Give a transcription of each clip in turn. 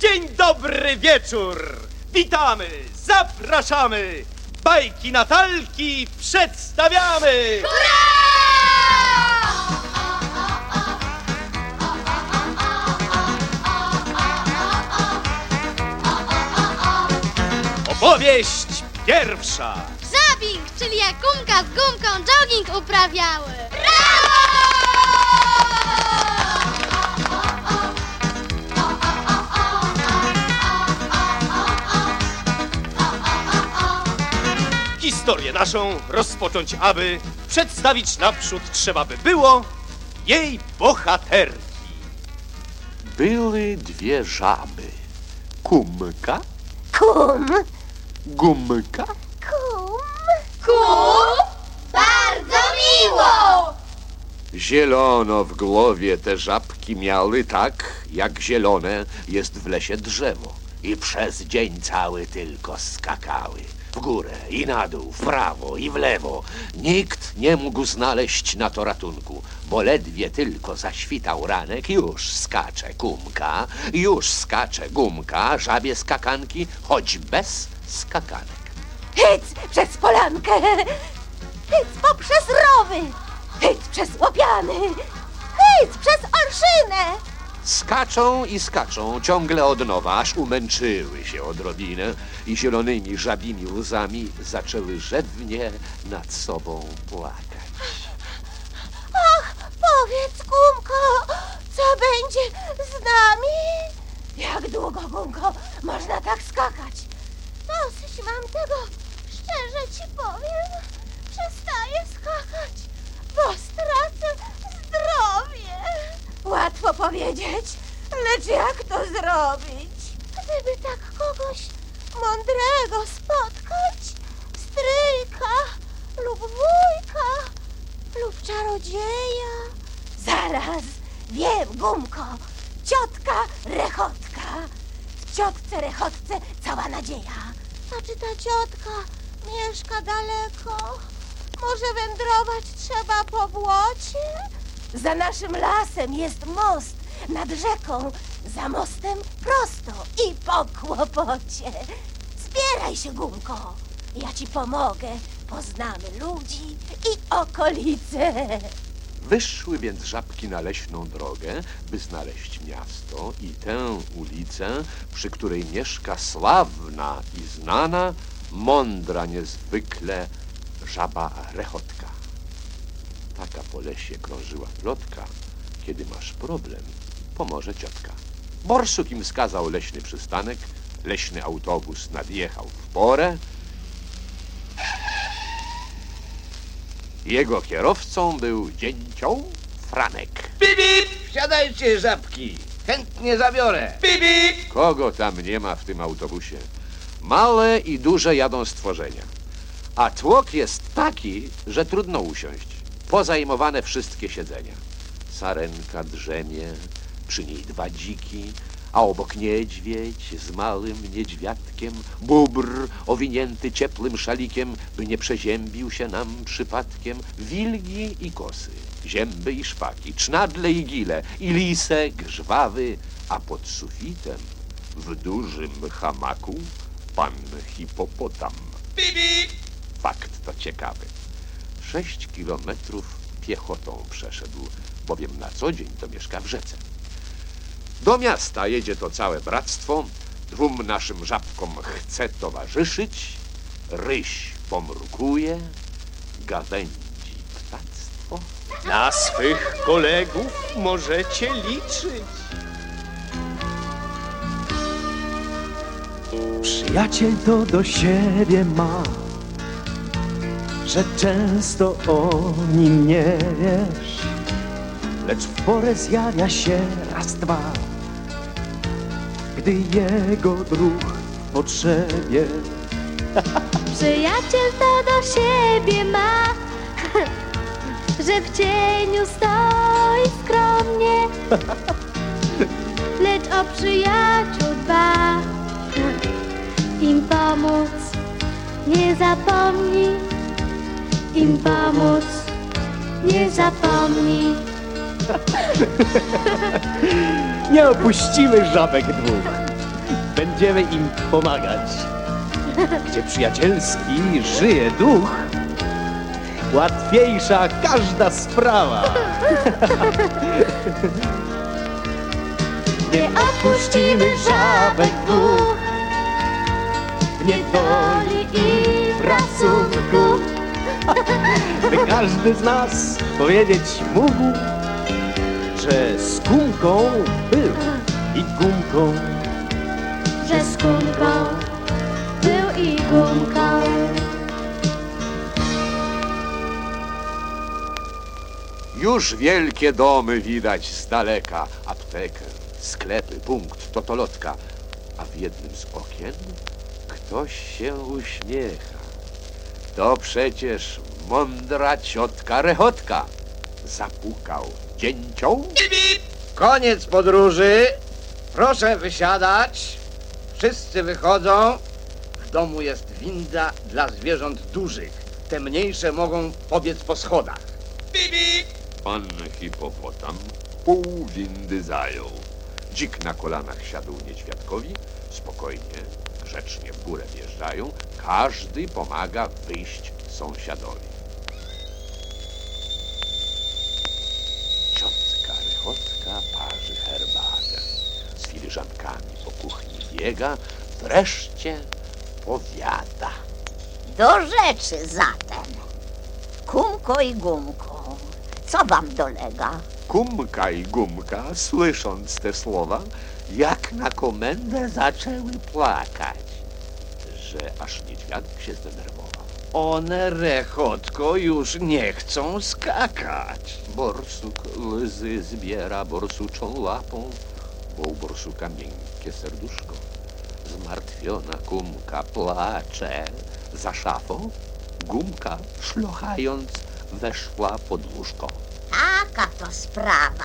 Dzień dobry wieczór! Witamy, zapraszamy! Bajki Natalki przedstawiamy! Opowieść pierwsza! Żabing, czyli jak gumka z gumką jogging uprawiały. Historię naszą rozpocząć, aby przedstawić naprzód trzeba by było jej bohaterki. Były dwie żaby. Kumka, Kum, gumka kum. Kum? Bardzo miło! Zielono w głowie te żabki miały tak, jak zielone jest w lesie drzewo. I przez dzień cały tylko skakały. W górę i na dół, w prawo i w lewo. Nikt nie mógł znaleźć na to ratunku, bo ledwie tylko zaświtał ranek, już skacze kumka, już skacze gumka, żabie skakanki, choć bez skakanek. Hyc przez polankę, hyc poprzez rowy, hyc przez łopiany, hyc przez orszynę. Skaczą i skaczą ciągle od nowa, aż umęczyły się odrobinę i zielonymi żabimi łzami zaczęły rzewnie nad sobą płakać. Ach, powiedz, Gumko, co będzie z nami? Jak długo, Gumko, można tak skakać? Dosyć mam tego, szczerze ci powiem. Przestaję skakać, bo stracę zdrowie. Łatwo powiedzieć, lecz jak to zrobić? Gdyby tak kogoś mądrego spotkać, stryjka lub wujka lub czarodzieja. Zaraz, wiem, gumko, ciotka rechotka. W ciotce rechotce cała nadzieja. A czy ta ciotka mieszka daleko? Może wędrować trzeba po błocie? Za naszym lasem jest most nad rzeką, za mostem prosto i po kłopocie. Zbieraj się, gumko, ja ci pomogę. Poznamy ludzi i okolice. Wyszły więc żabki na leśną drogę, by znaleźć miasto i tę ulicę, przy której mieszka sławna i znana, mądra niezwykle żaba rechotka. Taka po lesie krążyła plotka, kiedy masz problem, pomoże ciotka. Borsuk im wskazał leśny przystanek, leśny autobus nadjechał w porę. Jego kierowcą był dzięcioł Franek. Bip, bip! Wsiadajcie, żabki! Chętnie zabiorę. Bip, bip! Kogo tam nie ma w tym autobusie? Małe i duże jadą stworzenia. A tłok jest taki, że trudno usiąść. Pozajmowane wszystkie siedzenia. Sarenka drzemie, przy niej dwa dziki, a obok niedźwiedź z małym niedźwiadkiem, bubr owinięty ciepłym szalikiem, by nie przeziębił się nam przypadkiem, wilgi i kosy, zięby i szpaki, cznadle i gile, i lisek żwawy, a pod sufitem w dużym hamaku pan hipopotam. Bip! Fakt to ciekawy. Sześć kilometrów piechotą przeszedł, bowiem na co dzień to mieszka w rzece. Do miasta jedzie to całe bractwo, dwóm naszym żabkom chce towarzyszyć, ryś pomrukuje, gawędzi ptactwo. Na swych kolegów możecie liczyć. Przyjaciel to do siebie ma, że często o nim nie wiesz, lecz w porę zjawia się raz, dwa, gdy jego druh w potrzebie. Przyjaciel to do siebie ma, że w cieniu stoi skromnie, lecz o przyjaciół dba. Im pomóc nie zapomni, im pomóc nie zapomni. Nie opuścimy żabek dwóch. będziemy im pomagać. Gdzie przyjacielski żyje duch, łatwiejsza każda sprawa. Nie opuścimy żabek dwóch w niedoli i w rasunku, by każdy z nas powiedzieć mógł, że z gumką był i gumką. Że z gumką był i gumką. Już wielkie domy widać z daleka, aptekę, sklepy, punkt, totolotka, a w jednym z okien ktoś się uśmiecha. To przecież mądra ciotka Rechotka. Zapukał dzięcią Koniec podróży. Proszę wysiadać. Wszyscy wychodzą. W domu jest winda dla zwierząt dużych. Te mniejsze mogą pobiec po schodach. Pan hipopotam pół windy zajął. Dzik na kolanach siadł niedźwiadkowi, spokojnie, grzecznie w górę wjeżdżają. Każdy pomaga wyjść sąsiadowi. Ciotka Rechotka parzy herbatę. Z filiżankami po kuchni biega, wreszcie powiada. Do rzeczy zatem. Kumko i gumko, co wam dolega? Kumka i Gumka, słysząc te słowa, jak na komendę zaczęły płakać, że aż niedźwiadek się zdenerwował. One, Rechotko, już nie chcą skakać. Borsuk łzy zbiera borsuczą łapą, bo u borsuka miękkie serduszko. Zmartwiona Kumka płacze za szafą, Gumka, szlochając, weszła pod łóżko. Taka to sprawa.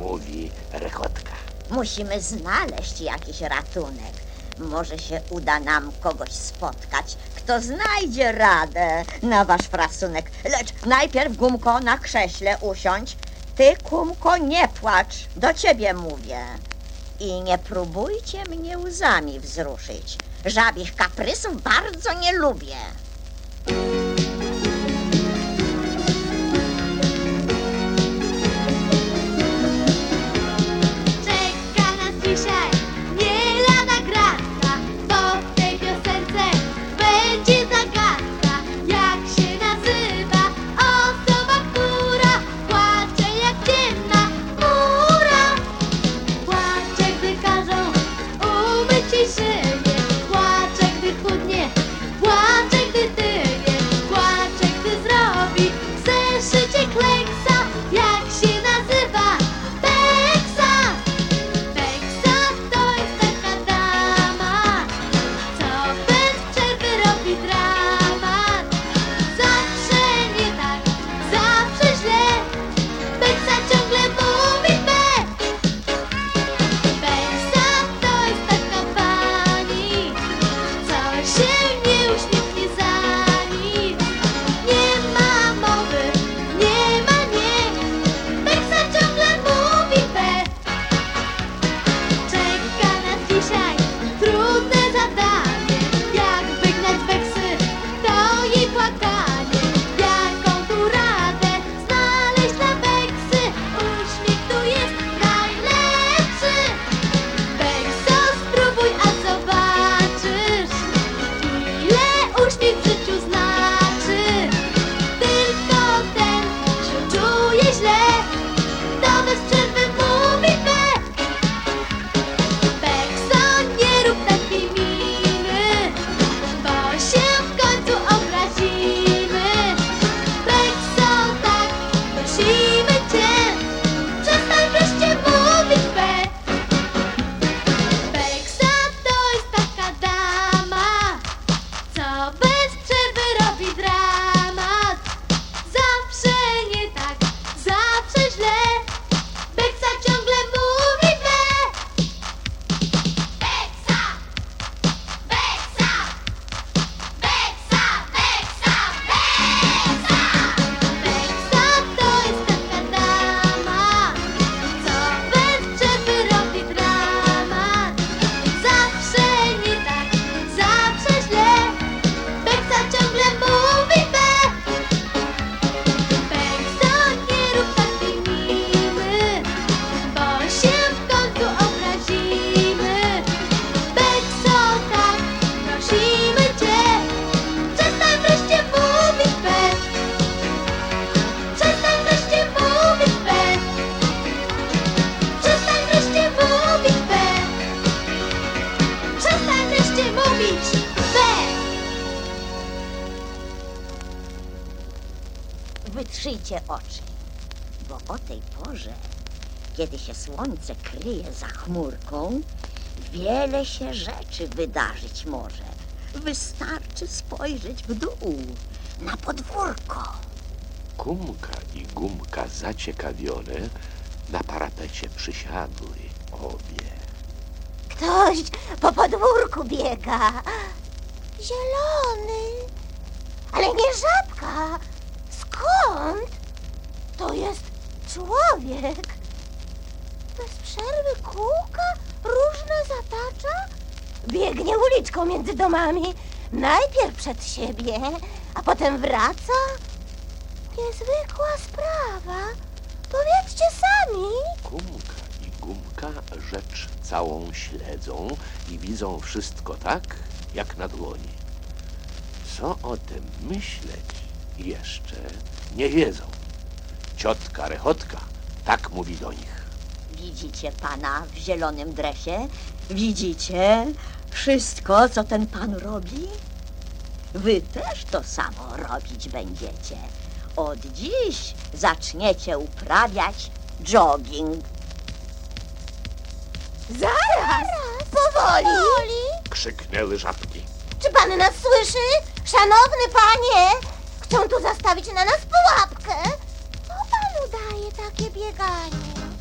Mówi Rechotka. Musimy znaleźć jakiś ratunek. Może się uda nam kogoś spotkać, kto znajdzie radę na wasz frasunek. Lecz najpierw, Gumko, na krześle usiądź. Ty, Kumko, nie płacz, do ciebie mówię. I nie próbujcie mnie łzami wzruszyć. Żabich kaprysów bardzo nie lubię. Słońce kryje za chmurką, wiele się rzeczy wydarzyć może. Wystarczy spojrzeć w dół, na podwórko. Kumka i Gumka zaciekawione na parapecie przysiadły obie. Ktoś po podwórku biega. Zielony. Ale nie żabka. Skąd? To jest człowiek. Przerwy kółka różne zatacza. Biegnie uliczką między domami. Najpierw przed siebie, a potem wraca. Niezwykła sprawa. Powiedzcie sami. Kumka i Gumka rzecz całą śledzą i widzą wszystko tak, jak na dłoni. Co o tym myśleć jeszcze nie wiedzą. Ciotka Rechotka tak mówi do nich. Widzicie pana w zielonym dresie? Widzicie wszystko, co ten pan robi? Wy też to samo robić będziecie. Od dziś zaczniecie uprawiać jogging. Zaraz! Powoli! Krzyknęły żabki. Czy pan nas słyszy? Szanowny panie! Chcą tu zastawić na nas pułapkę. Co panu daje takie bieganie?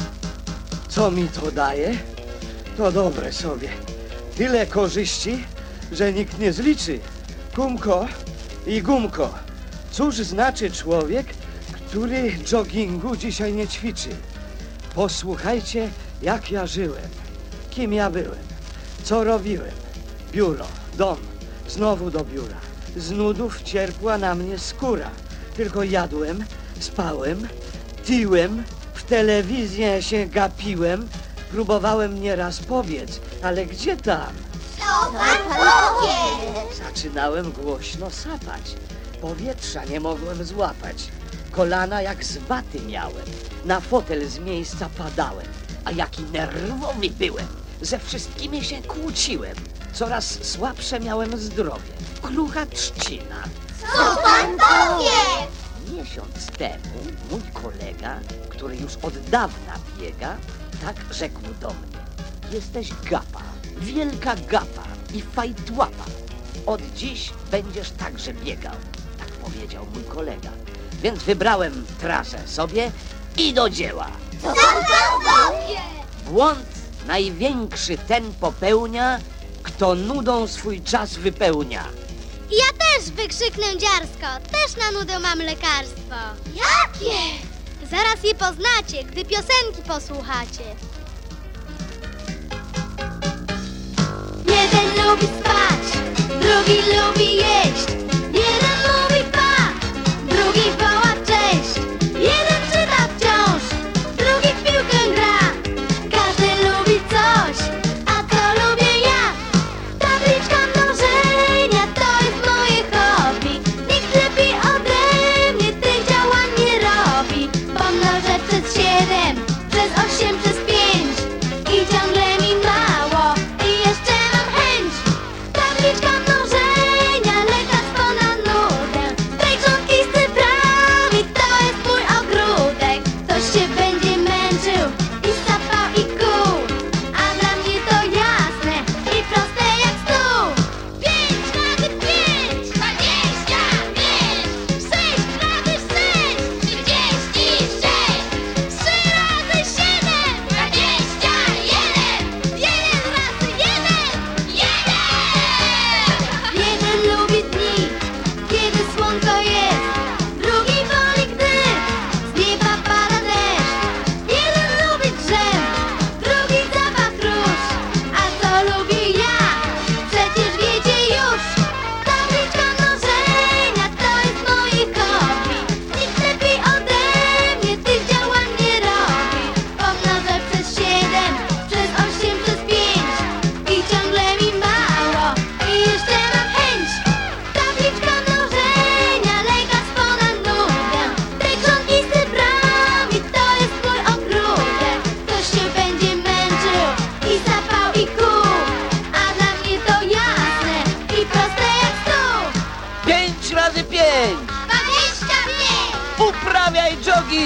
Co mi to daje? To dobre sobie. Tyle korzyści, że nikt nie zliczy. Kumko i gumko. Cóż znaczy człowiek, który joggingu dzisiaj nie ćwiczy? Posłuchajcie, jak ja żyłem. Kim ja byłem? Co robiłem? Biuro, dom, znowu do biura. Z nudów cierpła na mnie skóra. Tylko jadłem, spałem, piłem, w telewizję się gapiłem. Próbowałem nieraz powiedz, ale gdzie tam? Co pan powie? Zaczynałem głośno sapać. Powietrza nie mogłem złapać. Kolana jak z waty miałem. Na fotel z miejsca padałem. A jaki nerwowy byłem. Ze wszystkimi się kłóciłem. Coraz słabsze miałem zdrowie. Krucha trzcina. Co pan powie? Miesiąc temu mój kolega, który już od dawna biega, tak rzekł do mnie. Jesteś gapa, wielka gapa i fajtłapa. Od dziś będziesz także biegał, tak powiedział mój kolega. Więc wybrałem trasę sobie i do dzieła. Błąd największy ten popełnia, kto nudą swój czas wypełnia. Ja też wykrzyknę dziarsko. Też na nudę mam lekarstwo. Jakie? Zaraz je poznacie, gdy piosenki posłuchacie. Jeden lubi spać, drugi lubi jeść.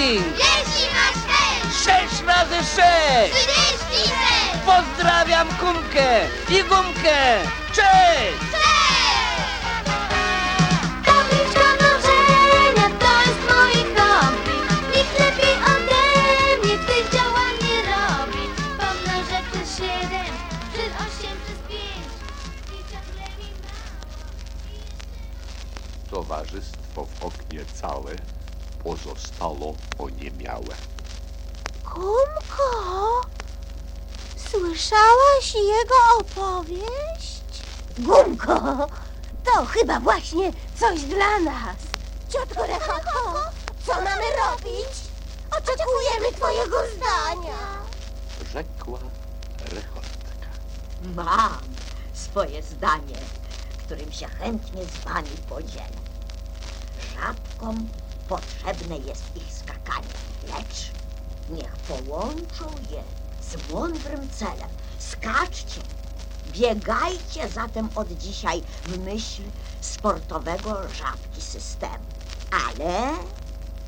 Jeśli masz chęć, Sześć razy sześć! trzydzieści cent! Pozdrawiam Kumkę i Gumkę! Cześć! Towarzystwo w oknie całe pozostało oniemiałe. Gumko, słyszałaś jego opowieść? Gumko, to chyba właśnie coś dla nas. Ciotko Rechotko, co mamy robić? Oczekujemy twojego zdania. Rzekła rechotka. Mam swoje zdanie, którym się chętnie z wami podzielę. Żabkom potrzebne jest ich skakanie, lecz niech połączą je z mądrym celem. Skaczcie, biegajcie zatem od dzisiaj w myśl sportowego żabki systemu. Ale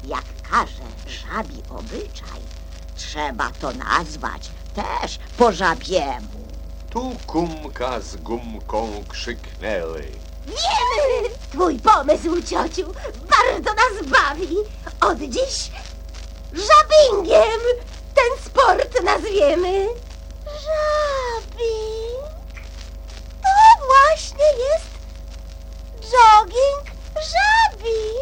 jak każe żabi obyczaj, trzeba to nazwać też po żabiemu. Tu kumka z gumką krzyknęły. Twój pomysł, ciociu, bardzo nas bawi. Od dziś żabingiem ten sport nazwiemy. Żabing. To właśnie jest jogging żabi.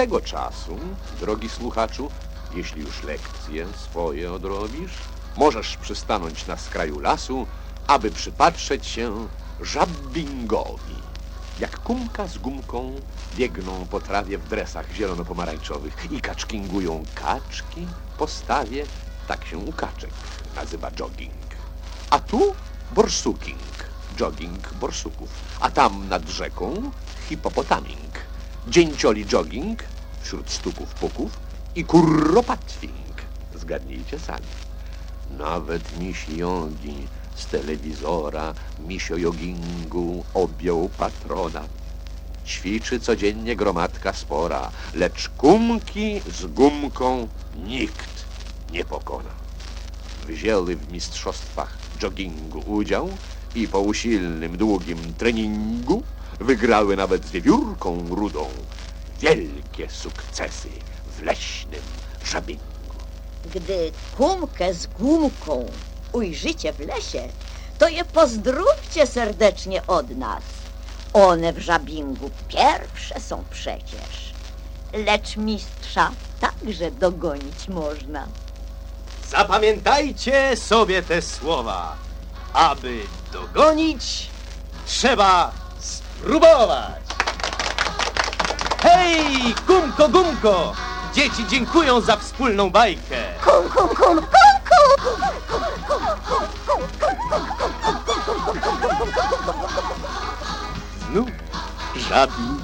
Tego czasu, drogi słuchaczu, jeśli już lekcje swoje odrobisz, możesz przystanąć na skraju lasu, aby przypatrzeć się żabbingowi. Jak kumka z gumką biegną po trawie w dresach zielono-pomarańczowych i kaczkingują kaczki po stawie, tak się u kaczek nazywa jogging. A tu borsuking, jogging borsuków. A tam nad rzeką hipopotaming. Dzięcioli jogging wśród stuków puków i kurropatwing. Zgadnijcie sami. Nawet miś jogi z telewizora misio jogingu objął patrona. Ćwiczy codziennie gromadka spora, lecz kumki z gumką nikt nie pokona. Wzięły w mistrzostwach joggingu udział i po usilnym, długim treningu wygrały nawet z wiewiórką rudą wielkie sukcesy w leśnym żabingu. Gdy kumkę z gumką ujrzycie w lesie, to je pozdrówcie serdecznie od nas. One w żabingu pierwsze są przecież, lecz mistrza także dogonić można. Zapamiętajcie sobie te słowa. Aby dogonić, trzeba spróbować. Hej, gumko, gumko! Dzieci dziękują za wspólną bajkę. Kum, kum, kum, kum, kum! Znów żadni.